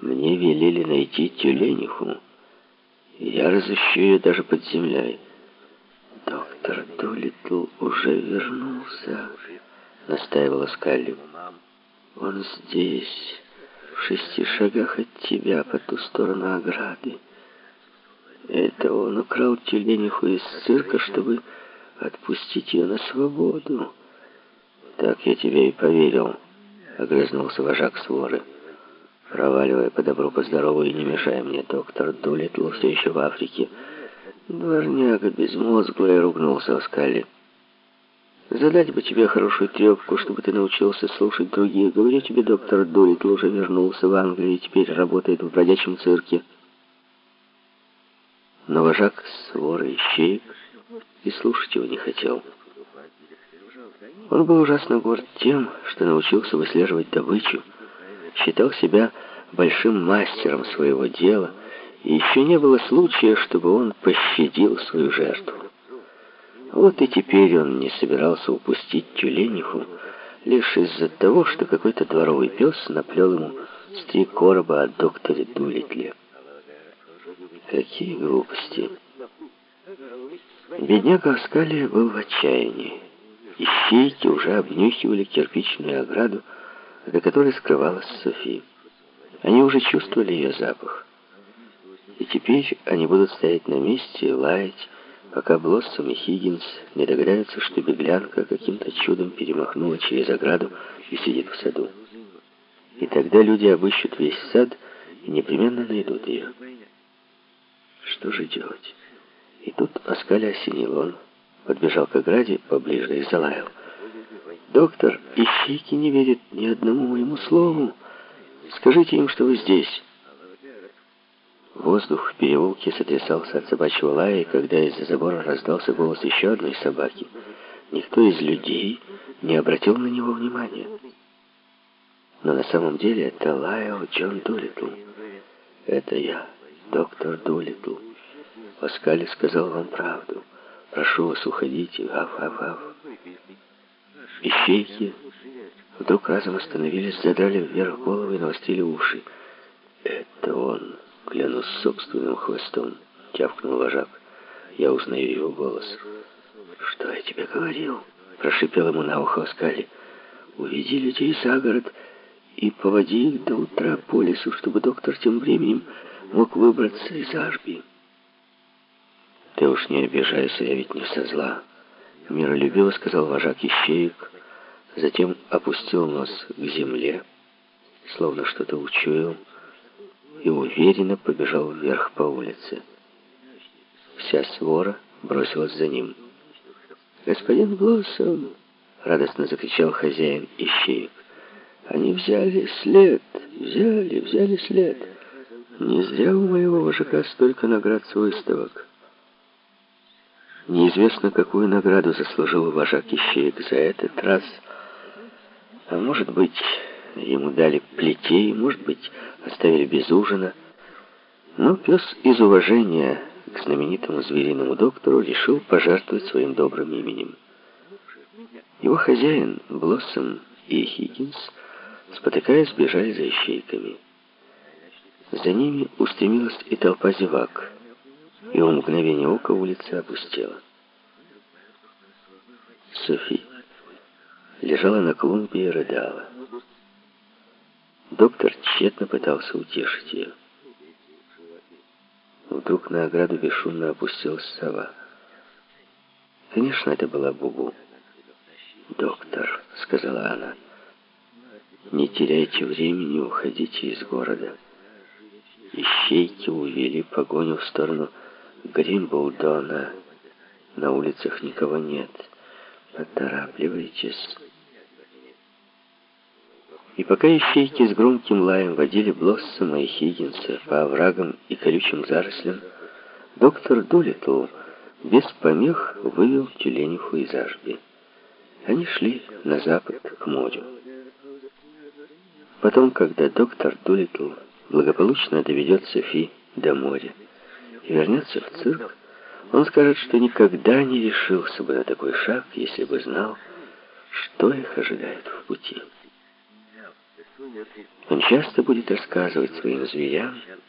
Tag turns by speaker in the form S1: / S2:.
S1: Мне велели найти тюлениху. Я разыщу ее даже под землей. Доктор Дулитл уже вернулся, настаивала Скалли. Он здесь, в шести шагах от тебя, по ту сторону ограды. Это он украл тюлениху из цирка, чтобы отпустить ее на свободу. Так я тебе и поверил, огрызнулся вожак своры. Проваливая по добру, по здорову и не мешая мне, доктор Дулитл все еще в Африке. Дворняга безмозглая ругнулся о скале. Задать бы тебе хорошую трепку, чтобы ты научился слушать других. Говорю тебе, доктор Дулитл уже вернулся в Англию и теперь работает в бродячем цирке. Но вожак своры ищеек и слушать его не хотел. Он был ужасно горд тем, что научился выслеживать добычу, считал себя большим мастером своего дела, и еще не было случая, чтобы он пощадил свою жертву. Вот и теперь он не собирался упустить тюлениху, лишь из-за того, что какой-то дворовый пес наплел ему с три короба о докторе Дулитле. Какие глупости! Бедняга Аскалия был в отчаянии. Ищейки уже обнюхивали кирпичную ограду, за которой скрывалась Софи. Они уже чувствовали ее запах. И теперь они будут стоять на месте и лаять, пока Блоссом и Хиггинс не догадаются, что беглянка каким-то чудом перемахнула через ограду и сидит в саду. И тогда люди обыщут весь сад и непременно найдут ее. Что же делать? И тут Аскаля осенил он, подбежал к ограде поближе и залаял. «Доктор, ищейки не верят ни одному моему слову. Скажите им, что вы здесь». Воздух в переулке сотрясался от собачьего лая, и когда из-за забора раздался голос еще одной собаки, никто из людей не обратил на него внимания. Но на самом деле это лаял Джон Дулитл. Это я, доктор Дулитл. Паскаль сказал вам правду. Прошу вас, уходите. Аф-аф-аф. Ищейки вдруг разом остановились, задрали вверх головы и навострили уши. Это он, клянусь собственным хвостом, тявкнул вожак. Я узнаю его голос. Что я тебе говорил? Прошипел ему на ухо Оскали. Уведи людей за город и поводи их до утра по лесу, чтобы доктор тем временем мог выбраться из Ашби. Ты уж не обижайся, я ведь не со зла. Миролюбиво сказал вожак ищеек, затем опустил нос к земле, словно что-то учуял, и уверенно побежал вверх по улице. Вся свора бросилась за ним. «Господин Блоссом!» — радостно закричал хозяин ищеек. «Они взяли след! Взяли, взяли след! Не зря у моего вожака столько наград с выставок!» Неизвестно, какую награду заслужил вожак ищеек за этот раз. А может быть, ему дали плетей, может быть, оставили без ужина. Но пес из уважения к знаменитому звериному доктору решил пожертвовать своим добрым именем. Его хозяин, Блоссом и Хиггинс, спотыкаясь, бежали за ищейками. За ними устремилась и толпа зевак — и в мгновение ока улица опустела. Софи лежала на клумбе и рыдала. Доктор тщетно пытался утешить ее. Вдруг на ограду бесшумно опустилась сова. Конечно, это была Бубу. «Доктор», — сказала она, — «не теряйте времени, уходите из города». Ищейки увели погоню в сторону Гримблдона. На улицах никого нет. Поторапливайтесь. И пока ищейки с громким лаем водили Блоссома и Хиггинса по оврагам и колючим зарослям, доктор Дулитл без помех вывел тюлениху из Ашби. Они шли на запад к морю. Потом, когда доктор Дулитл благополучно доведет Софи до моря, и вернется в цирк, он скажет, что никогда не решился бы на такой шаг, если бы знал, что их ожидает в пути. Он часто будет рассказывать своим зверям